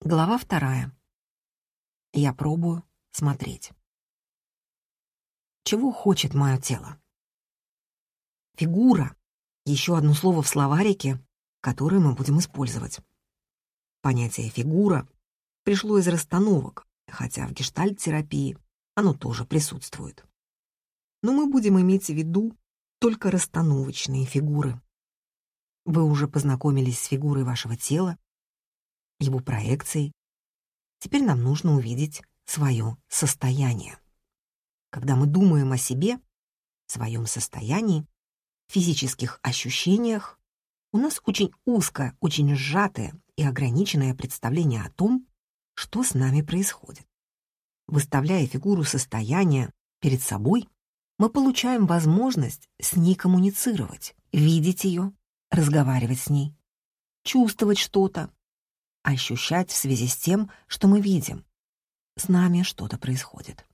Глава вторая. Я пробую смотреть. Чего хочет мое тело? Фигура — еще одно слово в словарике, которое мы будем использовать. Понятие «фигура» пришло из расстановок, хотя в гештальт-терапии оно тоже присутствует. Но мы будем иметь в виду только расстановочные фигуры. Вы уже познакомились с фигурой вашего тела, его проекцией. Теперь нам нужно увидеть свое состояние. Когда мы думаем о себе, своем состоянии, физических ощущениях, у нас очень узкое, очень сжатое и ограниченное представление о том, что с нами происходит. Выставляя фигуру состояния перед собой, мы получаем возможность с ней коммуницировать, видеть ее, разговаривать с ней, чувствовать что-то, ощущать в связи с тем, что мы видим. С нами что-то происходит.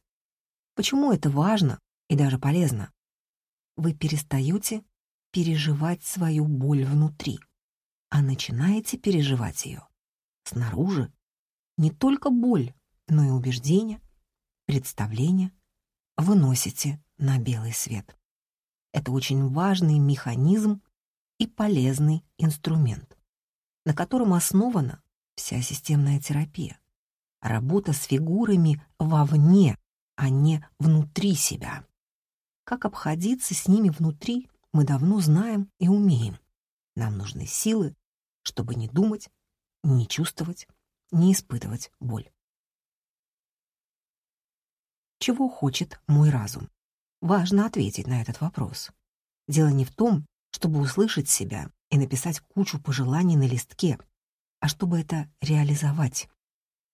Почему это важно и даже полезно? Вы перестаете переживать свою боль внутри, а начинаете переживать ее снаружи. Не только боль, но и убеждения, представления выносите на белый свет. Это очень важный механизм и полезный инструмент, на котором основана вся системная терапия. Работа с фигурами вовне, а не внутри себя. Как обходиться с ними внутри, мы давно знаем и умеем. Нам нужны силы, чтобы не думать, не чувствовать, не испытывать боль. Чего хочет мой разум? Важно ответить на этот вопрос. Дело не в том, чтобы услышать себя и написать кучу пожеланий на листке, а чтобы это реализовать.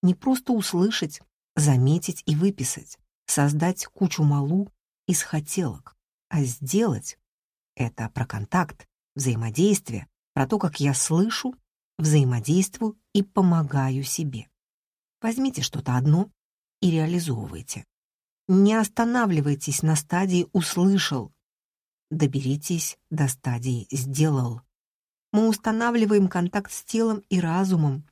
Не просто услышать, заметить и выписать, создать кучу малу из хотелок, а сделать — это про контакт, взаимодействие, про то, как я слышу, взаимодействую и помогаю себе. Возьмите что-то одно и реализовывайте. Не останавливайтесь на стадии «услышал». Доберитесь до стадии «сделал». Мы устанавливаем контакт с телом и разумом,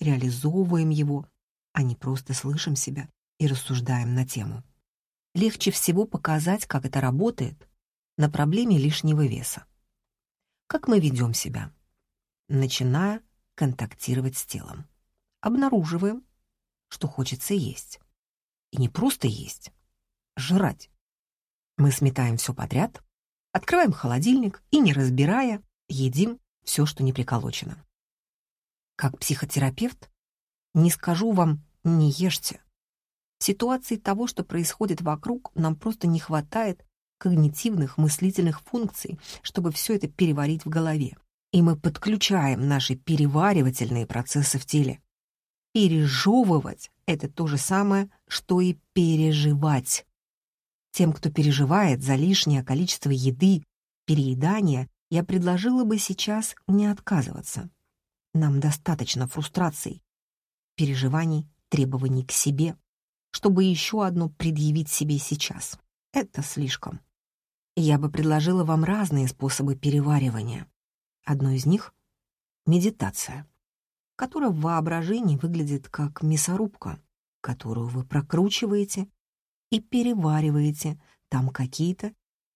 реализовываем его, а не просто слышим себя и рассуждаем на тему. Легче всего показать, как это работает, на проблеме лишнего веса. Как мы ведем себя? Начиная контактировать с телом. Обнаруживаем, что хочется есть. И не просто есть, жрать. Мы сметаем все подряд, открываем холодильник и, не разбирая, едим все, что не приколочено. Как психотерапевт, не скажу вам «не ешьте». В ситуации того, что происходит вокруг, нам просто не хватает когнитивных мыслительных функций, чтобы все это переварить в голове. И мы подключаем наши переваривательные процессы в теле. Пережевывать — это то же самое, что и переживать. Тем, кто переживает за лишнее количество еды, переедания я предложила бы сейчас не отказываться. Нам достаточно фрустраций, переживаний, требований к себе, чтобы еще одно предъявить себе сейчас. Это слишком. Я бы предложила вам разные способы переваривания. Одно из них — медитация, которая в воображении выглядит как мясорубка, которую вы прокручиваете и перевариваете там какие-то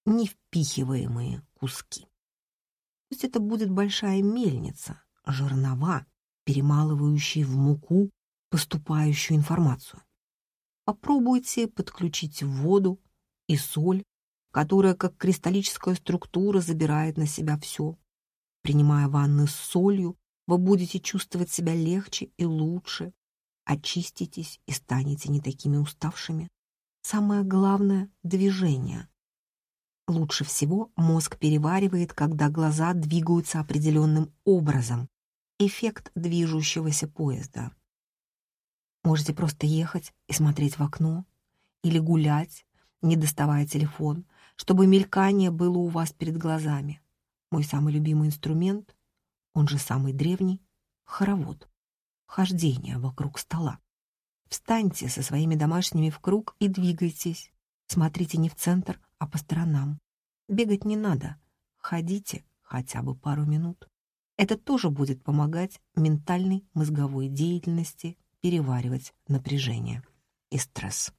невпихиваемые куски. Пусть это будет большая мельница, жернова, перемалывающие в муку поступающую информацию. Попробуйте подключить воду и соль, которая как кристаллическая структура забирает на себя все. Принимая ванны с солью, вы будете чувствовать себя легче и лучше, очиститесь и станете не такими уставшими. Самое главное — движение. Лучше всего мозг переваривает, когда глаза двигаются определенным образом. Эффект движущегося поезда. Можете просто ехать и смотреть в окно, или гулять, не доставая телефон, чтобы мелькание было у вас перед глазами. Мой самый любимый инструмент, он же самый древний, хоровод, хождение вокруг стола. Встаньте со своими домашними в круг и двигайтесь. Смотрите не в центр, а по сторонам. Бегать не надо, ходите хотя бы пару минут. Это тоже будет помогать ментальной мозговой деятельности переваривать напряжение и стресс.